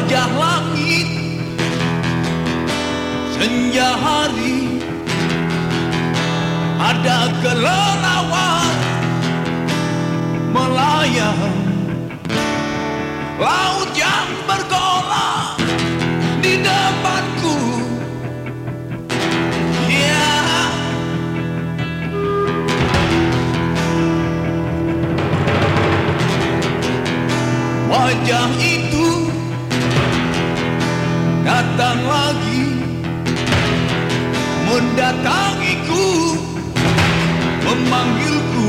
wajah langit Senja hari. Ada kelelawar Melayang Laut yang bergolak Di depanku. Ya. Wajah ini memanggilku.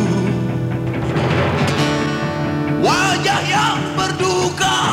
Wajah yang berduka